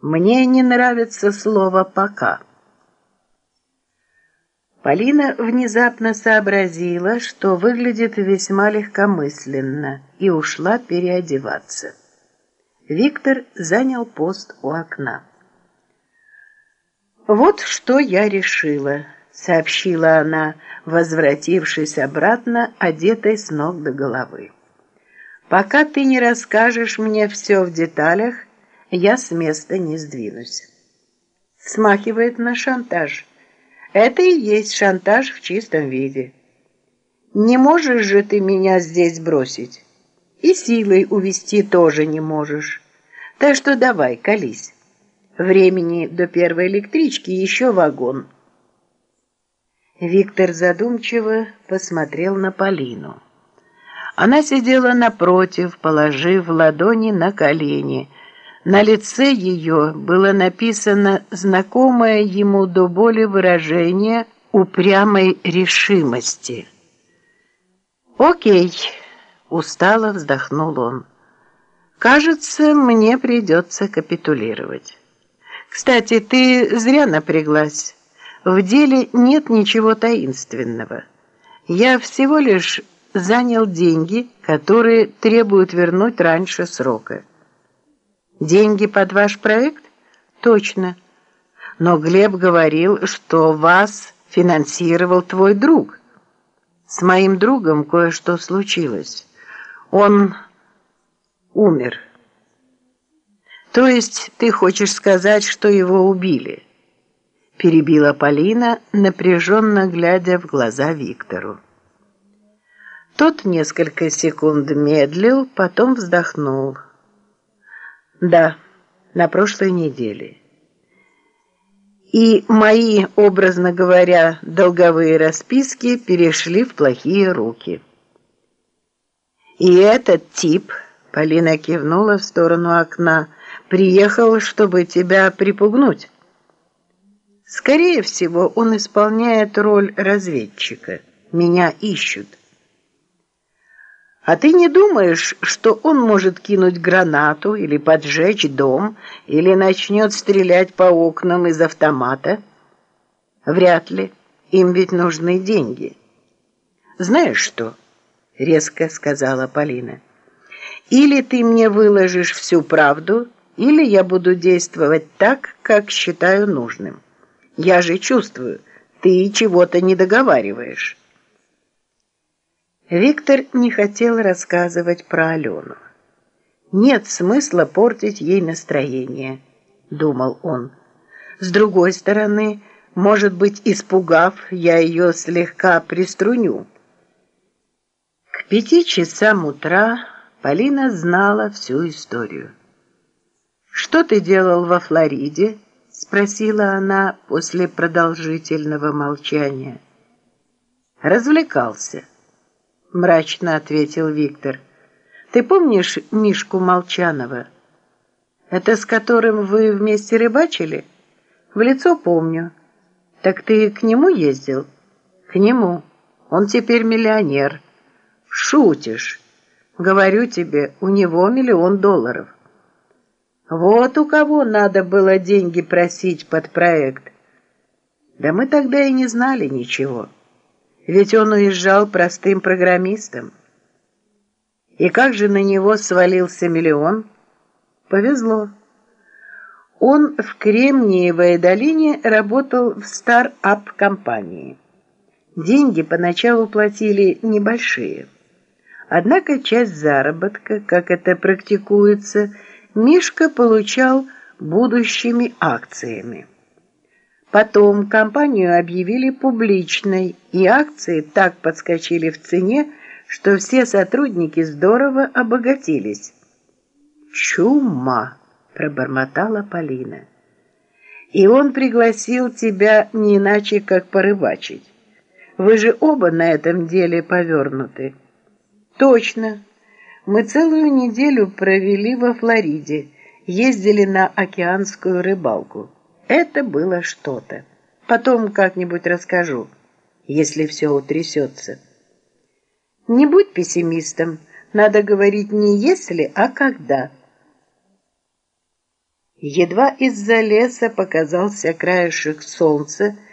Мне не нравится слово «пока». Полина внезапно сообразила, что выглядит весьма легкомысленно, и ушла переодеваться. Виктор занял пост у окна. «Вот что я решила», — сообщила она, возвратившись обратно, одетой с ног до головы. «Пока ты не расскажешь мне все в деталях, я с места не сдвинусь. Смахивает на шантаж. Это и есть шантаж в чистом виде. Не можешь же ты меня здесь бросить. И силой увести тоже не можешь. Так что давай, колись. Времени до первой электрички еще вагон. Виктор задумчиво посмотрел на Полину. Она сидела напротив, положив ладони на колени, на лице ее было написано знакомое ему до боли выражение упрямой решимости. «Окей», — устало вздохнул он. «Кажется, мне придется капитулировать. Кстати, ты зря напряглась. В деле нет ничего таинственного. Я всего лишь занял деньги, которые требуют вернуть раньше срока». Деньги под ваш проект? Точно. Но Глеб говорил, что вас финансировал твой друг. С моим другом кое-что случилось. Он умер. То есть ты хочешь сказать, что его убили? Перебила Полина, напряженно глядя в глаза Виктору. Тот несколько секунд медлил, потом вздохнул. Да, на прошлой неделе. И мои, образно говоря, долговые расписки перешли в плохие руки. И этот тип, Полина кивнула в сторону окна, приехал, чтобы тебя припугнуть. Скорее всего, он исполняет роль разведчика. Меня ищут. А ты не думаешь, что он может кинуть гранату или поджечь дом, или начнет стрелять по окнам из автомата? Вряд ли. Им ведь нужны деньги. Знаешь что? Резко сказала Полина. Или ты мне выложишь всю правду, или я буду действовать так, как считаю нужным. Я же чувствую, ты чего-то не договариваешь. Виктор не хотел рассказывать про Алену. «Нет смысла портить ей настроение», — думал он. «С другой стороны, может быть, испугав, я ее слегка приструню». К пяти часам утра Полина знала всю историю. «Что ты делал во Флориде?» — спросила она после продолжительного молчания. «Развлекался». — мрачно ответил Виктор. «Ты помнишь Мишку Молчанова? Это с которым вы вместе рыбачили? В лицо помню. Так ты к нему ездил?» «К нему. Он теперь миллионер». «Шутишь. Говорю тебе, у него миллион долларов». «Вот у кого надо было деньги просить под проект». «Да мы тогда и не знали ничего». Ведь он уезжал простым программистом. И как же на него свалился миллион? Повезло. Он в Кремниевой долине работал в стартап-компании. Деньги поначалу платили небольшие. Однако часть заработка, как это практикуется, Мишка получал будущими акциями. Потом компанию объявили публичной, и акции так подскочили в цене, что все сотрудники здорово обогатились. «Чума!» – пробормотала Полина. «И он пригласил тебя не иначе, как порыбачить. Вы же оба на этом деле повернуты». «Точно. Мы целую неделю провели во Флориде, ездили на океанскую рыбалку». Это было что-то. Потом как-нибудь расскажу, если все утрясется. Не будь пессимистом. Надо говорить не если, а когда. Едва из-за леса показался краешек солнца,